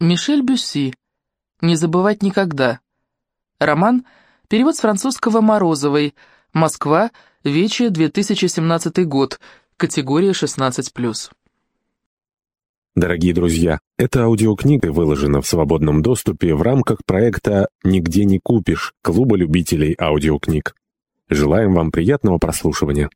Мишель Бюсси. «Не забывать никогда». Роман. Перевод с французского Морозовой. Москва. Вече, 2017 год. Категория 16+. Дорогие друзья, эта аудиокнига выложена в свободном доступе в рамках проекта «Нигде не купишь» Клуба любителей аудиокниг. Желаем вам приятного прослушивания.